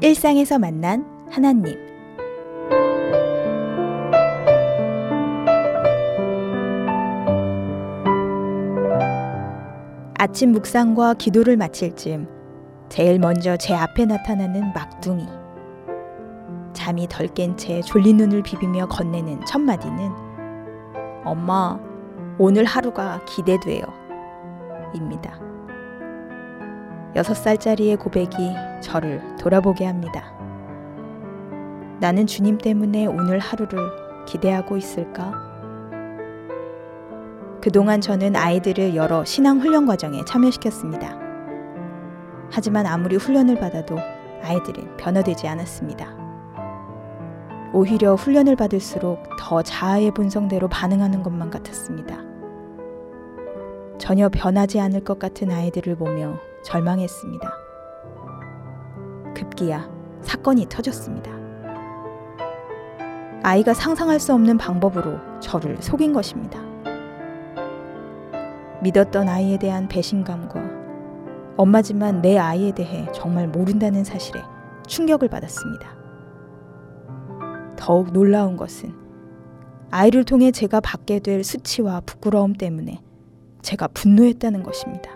일상에서 만난 하나님. 아침 묵상과 기도를 마칠 즈음 제일 먼저 제 앞에 나타나는 막둥이. 잠이 덜 깬 채 졸린 눈을 비비며 건네는 첫 마디는 엄마, 오늘 하루가 기대돼요. 입니다. 여섯 살짜리의 고백이 저를 돌아보게 합니다. 나는 주님 때문에 오늘 하루를 기대하고 있을까? 그동안 저는 아이들을 여러 신앙 훈련 과정에 참여시켰습니다. 하지만 아무리 훈련을 받아도 아이들은 변화되지 않았습니다. 오히려 훈련을 받을수록 더 자아의 본성대로 반응하는 것만 같았습니다. 전혀 변하지 않을 것 같은 아이들을 보며 절망했습니다. 급기야 사건이 터졌습니다. 아이가 상상할 수 없는 방법으로 저를 속인 것입니다. 믿었던 아이에 대한 배신감과 엄마지만 내 아이에 대해 정말 모른다는 사실에 충격을 받았습니다. 더욱 놀라운 것은 아이를 통해 제가 받게 될 수치와 부끄러움 때문에 제가 분노했다는 것입니다.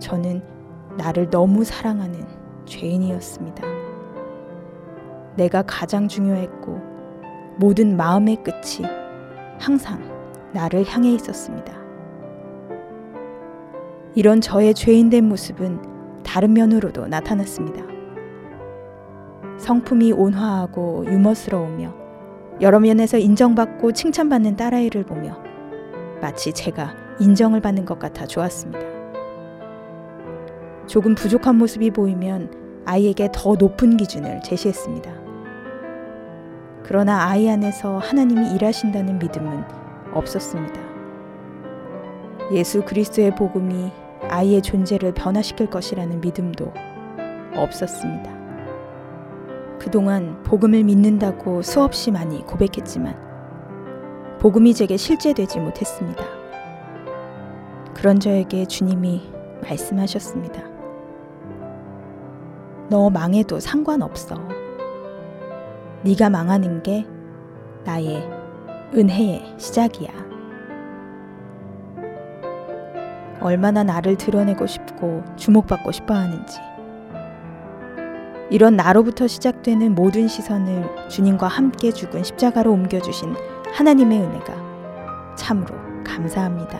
저는 나를 너무 사랑하는 죄인이었습니다. 내가 가장 중요했고 모든 마음의 끝이 항상 나를 향해 있었습니다. 이런 저의 죄인된 모습은 다른 면으로도 나타났습니다. 성품이 온화하고 유머스러우며 여러 면에서 인정받고 칭찬받는 딸아이를 보며 마치 제가 인정을 받는 것 같아 좋았습니다. 조금 부족한 모습이 보이면 아이에게 더 높은 기준을 제시했습니다. 그러나 아이 안에서 하나님이 일하신다는 믿음은 없었습니다. 예수 그리스도의 복음이 아이의 존재를 변화시킬 것이라는 믿음도 없었습니다. 그동안 복음을 믿는다고 수없이 많이 고백했지만 복음이 제게 실제되지 못했습니다. 그런 저에게 주님이 말씀하셨습니다. 너 망해도 상관없어. 네가 망하는 게 나의 은혜의 시작이야. 얼마나 나를 드러내고 싶고 주목받고 싶어 하는지. 이런 나로부터 시작되는 모든 시선을 주님과 함께 죽은 십자가로 옮겨주신 하나님의 은혜가 참으로 감사합니다.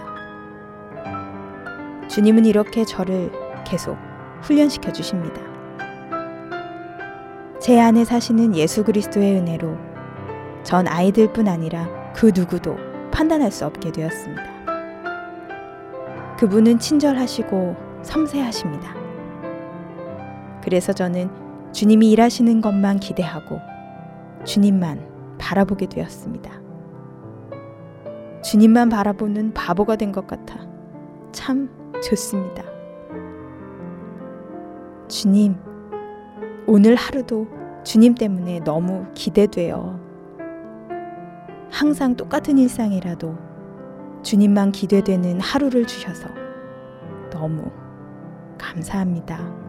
주님은 이렇게 저를 계속 훈련시켜 주십니다. 제 안에 사시는 예수 그리스도의 은혜로 전 아이들뿐 아니라 그 누구도 판단할 수 없게 되었습니다. 그분은 친절하시고 섬세하십니다. 그래서 저는 주님이 일하시는 것만 기대하고 주님만 바라보게 되었습니다. 주님만 바라보는 바보가 된 것 같아 참 좋습니다. 주님, 오늘 하루도 주님 때문에 너무 기대돼요. 항상 똑같은 일상이라도 주님만 기대되는 하루를 주셔서 너무 감사합니다.